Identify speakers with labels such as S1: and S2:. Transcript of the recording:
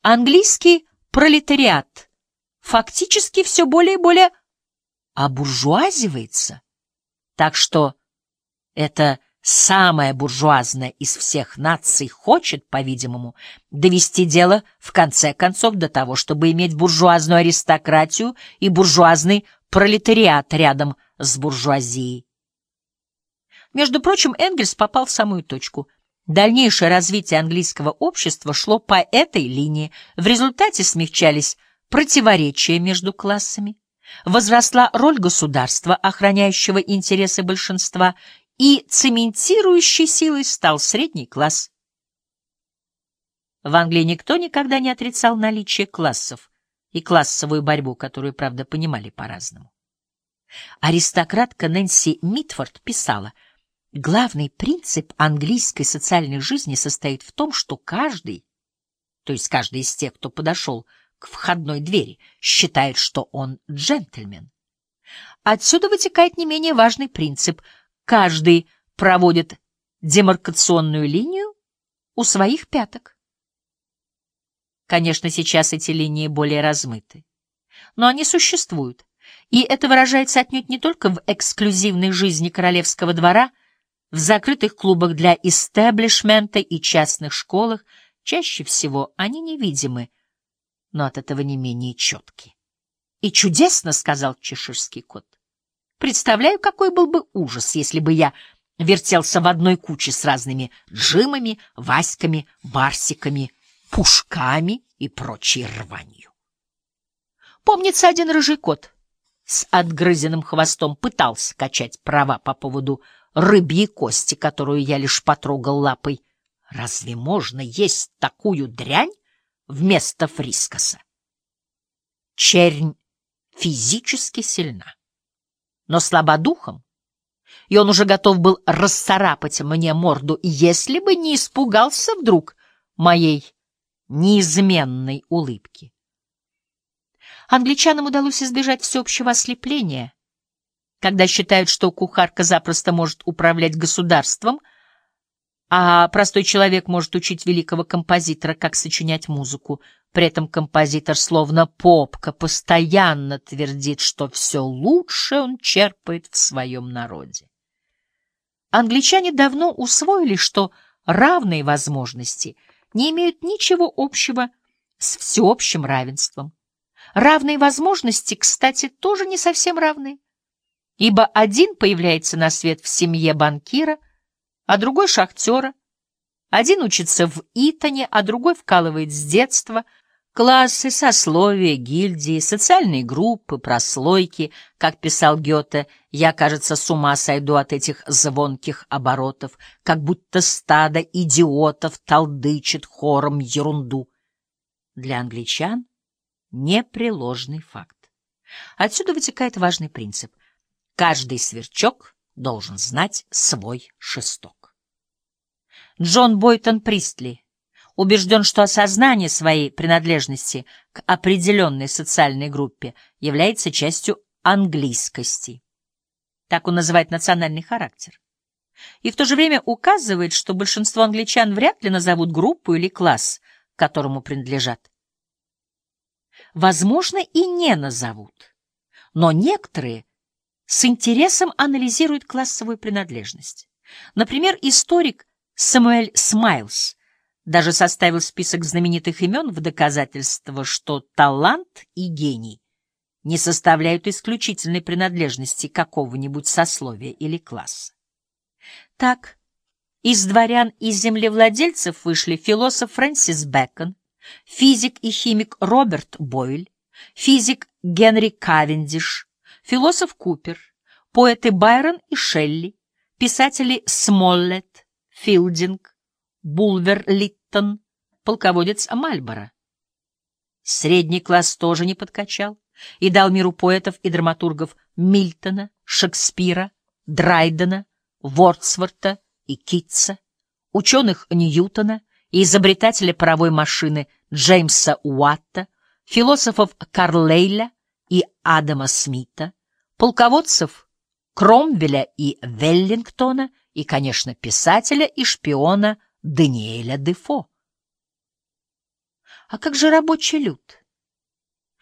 S1: Английский пролетариат фактически все более и более обуржуазивается, так что это самая буржуазная из всех наций хочет, по-видимому, довести дело в конце концов до того, чтобы иметь буржуазную аристократию и буржуазный пролетариат рядом с буржуазией. Между прочим, Энгельс попал в самую точку. Дальнейшее развитие английского общества шло по этой линии. В результате смягчались противоречия между классами, возросла роль государства, охраняющего интересы большинства, и цементирующей силой стал средний класс. В Англии никто никогда не отрицал наличие классов и классовую борьбу, которую, правда, понимали по-разному. Аристократка Нэнси Митфорд писала, «Главный принцип английской социальной жизни состоит в том, что каждый, то есть каждый из тех, кто подошел к входной двери, считает, что он джентльмен. Отсюда вытекает не менее важный принцип — каждый проводит демаркационную линию у своих пяток. Конечно, сейчас эти линии более размыты, но они существуют, и это выражается отнюдь не только в эксклюзивной жизни королевского двора, в закрытых клубах для истеблишмента и частных школах, чаще всего они невидимы, но от этого не менее четки. «И чудесно», — сказал чеширский кот. Представляю, какой был бы ужас, если бы я вертелся в одной куче с разными Джимами, Васьками, Барсиками, Пушками и прочей рванью. Помнится, один рыжий кот с отгрызенным хвостом пытался качать права по поводу рыбьей кости, которую я лишь потрогал лапой. Разве можно есть такую дрянь вместо фрискоса? Чернь физически сильна но слабодухом, и он уже готов был расцарапать мне морду, если бы не испугался вдруг моей неизменной улыбки. Англичанам удалось избежать всеобщего ослепления, когда считают, что кухарка запросто может управлять государством — а простой человек может учить великого композитора, как сочинять музыку. При этом композитор, словно попка, постоянно твердит, что все лучше он черпает в своем народе. Англичане давно усвоили, что равные возможности не имеют ничего общего с всеобщим равенством. Равные возможности, кстати, тоже не совсем равны, ибо один появляется на свет в семье банкира — а другой — шахтера. Один учится в Итоне, а другой вкалывает с детства. Классы, сословия, гильдии, социальные группы, прослойки, как писал Гёте, я, кажется, с ума сойду от этих звонких оборотов, как будто стадо идиотов толдычит хором ерунду. Для англичан непреложный факт. Отсюда вытекает важный принцип. Каждый сверчок должен знать свой шесток. Джон Бойтон Пристли убежден, что осознание своей принадлежности к определенной социальной группе является частью английскости. Так он называет национальный характер. И в то же время указывает, что большинство англичан вряд ли назовут группу или класс, к которому принадлежат. Возможно, и не назовут, но некоторые с интересом анализируют классовую принадлежность. Например, историк Самуэль Смайлс даже составил список знаменитых имен в доказательство, что талант и гений не составляют исключительной принадлежности какого-нибудь сословия или класса. Так, из дворян и землевладельцев вышли философ Фрэнсис Бэкон, физик и химик Роберт Бойль, физик Генри Кавендиш, философ Купер, поэты Байрон и Шелли, писатели Смоллет, Филдинг, Булвер-Литтон, полководец Мальборо. Средний класс тоже не подкачал и дал миру поэтов и драматургов Мильтона, Шекспира, Драйдена, Вордсворта и Китса, ученых Ньютона и изобретателя паровой машины Джеймса Уатта, философов Карлейля и Адама Смита, полководцев Кромвеля и Веллингтона — и, конечно, писателя и шпиона Даниэля Дефо. А как же рабочий люд?